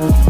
Bye.